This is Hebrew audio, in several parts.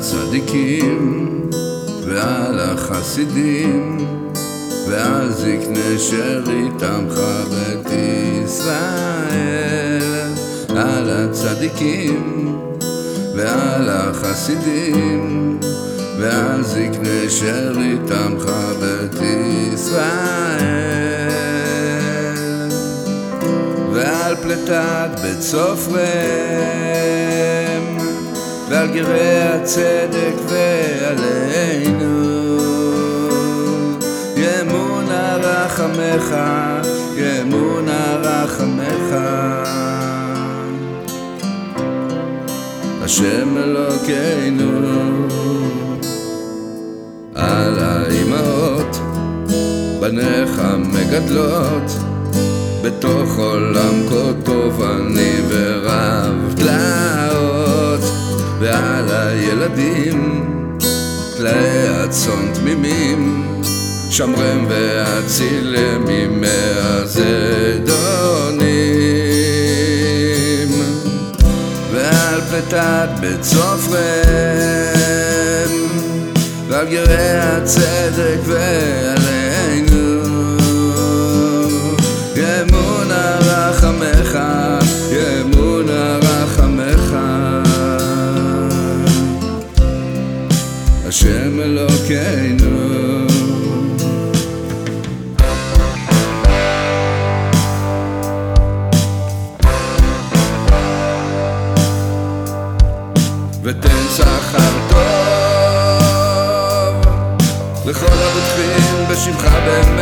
הצדיקים ועל החסידים ועל זקני שארית עמך בית ישראל. על הצדיקים ועל החסידים ועל זקני שארית עמך בית ישראל. ועל פלטת בית סופרם ועל גרי הצדק ועלינו. ימונה רחמך, ימונה רחמך השם אלוקינו על האימהות בניך מגדלות. בתוך עולם כה טוב אני ורב הצאן תמימים שמרם ואצילם מימי הזדונים ועל פלטת בית סופרם ועל גרי הצדק ועלינו. ימונה השם אלוקינו. ותן שכר טוב לכל הבוטחים בשמך באמת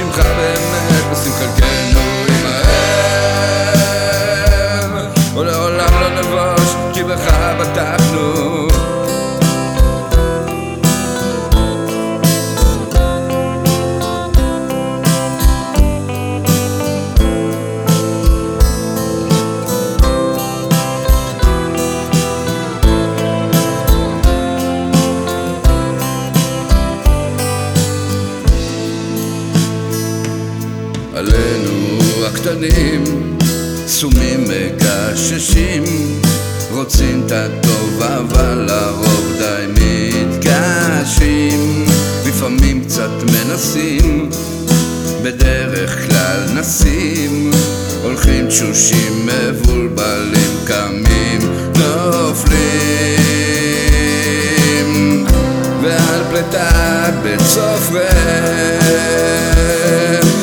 הבוטחים בשמך באמת עלינו הקטנים, סומים מגששים, רוצים את הטוב אבל לרוב די מתקשים, לפעמים קצת מנסים, בדרך כלל נסים, הולכים תשושים מבולבלים, קמים נופלים, ועל פלטת בית סופרם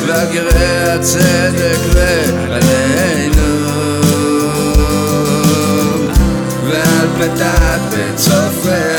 ועל גרי הצדק ועלינו. ועל פלטת בית סופרם